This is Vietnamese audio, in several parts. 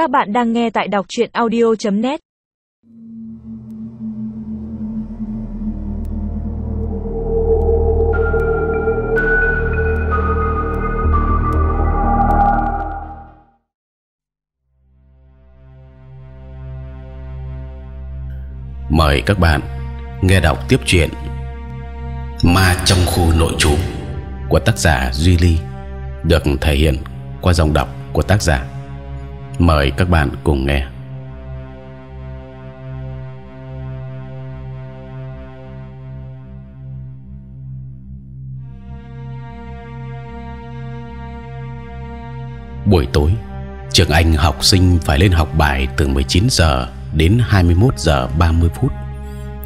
Các bạn đang nghe tại đọc truyện audio.net. Mời các bạn nghe đọc tiếp chuyện Ma trong khu nội trú của tác giả Duy Ly, được thể hiện qua dòng đọc của tác giả. Mời các bạn cùng nghe. Buổi tối, trường Anh học sinh phải lên học bài từ 19 giờ đến 21 giờ 30 phút,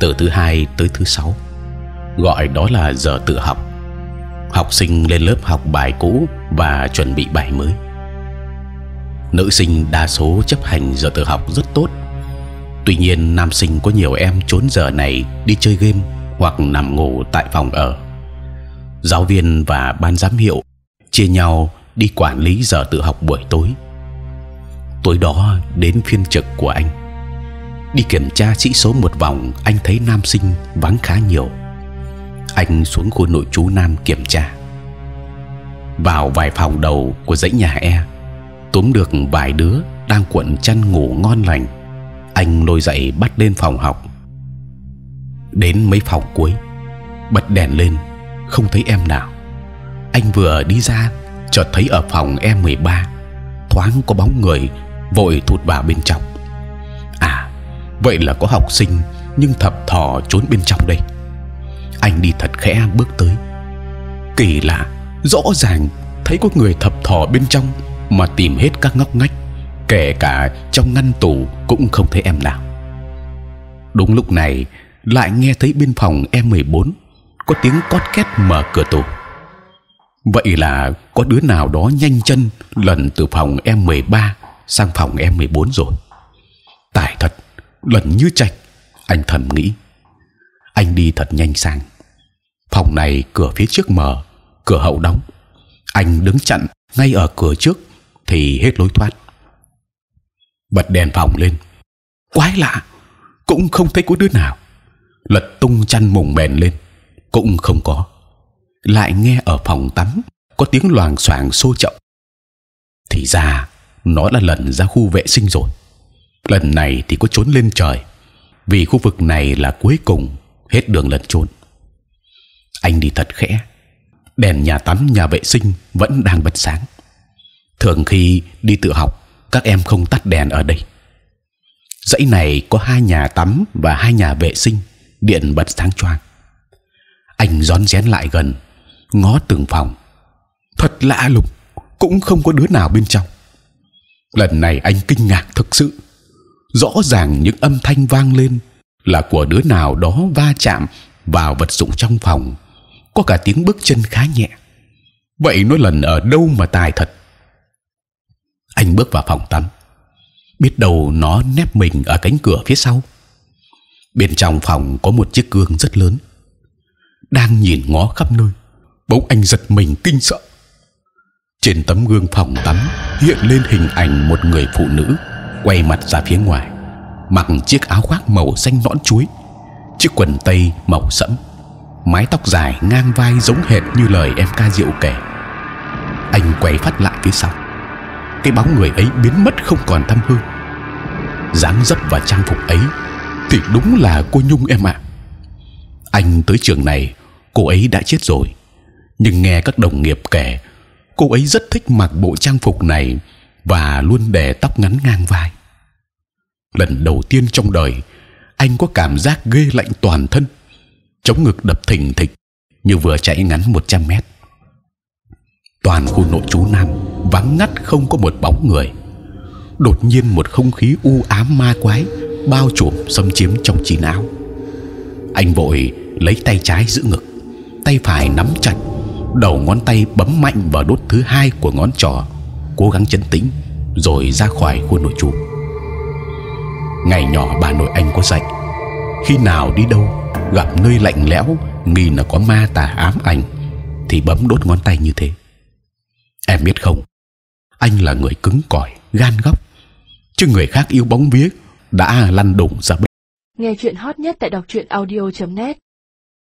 từ thứ hai tới thứ sáu, gọi đó là giờ tự học. Học sinh lên lớp học bài cũ và chuẩn bị bài mới. Nữ sinh đa số chấp hành giờ tự học rất tốt. Tuy nhiên, nam sinh có nhiều em trốn giờ này đi chơi game hoặc nằm ngủ tại phòng ở. Giáo viên và ban giám hiệu chia nhau đi quản lý giờ tự học buổi tối. Tối đó, đến phiên trực của anh đi kiểm tra sĩ số một vòng, anh thấy nam sinh vắng khá nhiều anh xuống khu nội trú nam kiểm tra vào vài phòng đầu của dãy nhà e túm được vài đứa đang cuộn chăn ngủ ngon lành. Anh lôi dậy bắt lên phòng học. Đến mấy phòng cuối, bật đèn lên, không thấy em nào. Anh vừa đi ra, chợt thấy ở phòng e 13 thoáng có bóng người vội thụt vào bên trong. À vậy là có học sinh nhưng thập thò trốn bên trong đây. Anh đi thật khẽ bước tới. Kỳ lạ, rõ ràng thấy có người thập thò bên trong mà tìm hết các ngóc ngách, kể cả trong ngăn tủ cũng không thấy em nào. Đúng lúc này, lại nghe thấy bên phòng em 14 có tiếng cót két mở cửa tủ. Vậy là có đứa nào đó nhanh chân lần từ phòng em 13 sang phòng em 14 rồi. Tài thật, lần như trạch anh thầm nghĩ. Anh đi thật nhanh sang. Phòng này cửa phía trước mở, cửa hậu đóng. Anh đứng chặn ngay ở cửa trước thì hết lối thoát. Bật đèn phòng lên. Quái lạ, cũng không thấy có đứa nào. Lật tung chăn mùng bèn lên, cũng không có. Lại nghe ở phòng tắm có tiếng loàng xoàng xô chậm thì ra, nó là lần ra khu vệ sinh rồi. Lần này thì có trốn lên trời. Vì khu vực này là cuối cùng, hết đường lẩn trốn. Anh đi thật khẽ. Đèn nhà tắm, nhà vệ sinh vẫn đang bật sáng thường khi đi tự học, các em không tắt đèn ở đây. Dãy này có hai nhà tắm và hai nhà vệ sinh, điện bật sáng choang. Anh rón rén lại gần, ngó từng phòng. Thật lạ lùng, cũng không có đứa nào bên trong. Lần này anh kinh ngạc thực sự. Rõ ràng những âm thanh vang lên là của đứa nào đó va chạm vào vật dụng trong phòng, có cả tiếng bước chân khá nhẹ. Vậy nó lần ở đâu mà tài thật? Anh bước vào phòng tắm. Biết đâu nó nép mình ở cánh cửa phía sau. Bên trong phòng có một chiếc gương rất lớn. Đang nhìn ngó khắp nơi, bỗng anh giật mình kinh sợ. Trên tấm gương phòng tắm hiện lên hình ảnh một người phụ nữ quay mặt ra phía ngoài, mặc chiếc áo khoác màu xanh nõn chuối, chiếc quần tây màu sẫm, mái tóc dài ngang vai giống hệt như lời em ca diệu kể. Anh quay phát lại phía sau cái bóng người ấy biến mất không còn tăm hư. Dáng dấp và trang phục ấy thì đúng là cô nhung em ạ. Anh tới trường này, cô ấy đã chết rồi. Nhưng nghe các đồng nghiệp kể, cô ấy rất thích mặc bộ trang phục này và luôn để tóc ngắn ngang vai. Lần đầu tiên trong đời, anh có cảm giác ghê lạnh toàn thân, chống ngực đập thình thịch như vừa chạy ngắn 100 mét. Toàn khu nội trú nam vắng ngắt không có một bóng người. Đột nhiên một không khí u ám ma quái bao trùm xâm chiếm trong trí não anh vội lấy tay trái giữ ngực, tay phải nắm chặt, đầu ngón tay bấm mạnh vào đốt thứ hai của ngón trỏ, cố gắng chấn tĩnh rồi ra khỏi khu nội trú ngày nhỏ bà nội anh có dạy, khi nào đi đâu, gặp nơi lạnh lẽo, nghi là có ma tà ám ảnh, thì bấm đốt ngón tay như thế. Em biết không? Anh là người cứng cỏi, gan góc chứ người khác yếu bóng vía đã lăn đùng ra bên. Nghe chuyện hot nhất tại đọc truyện audio.net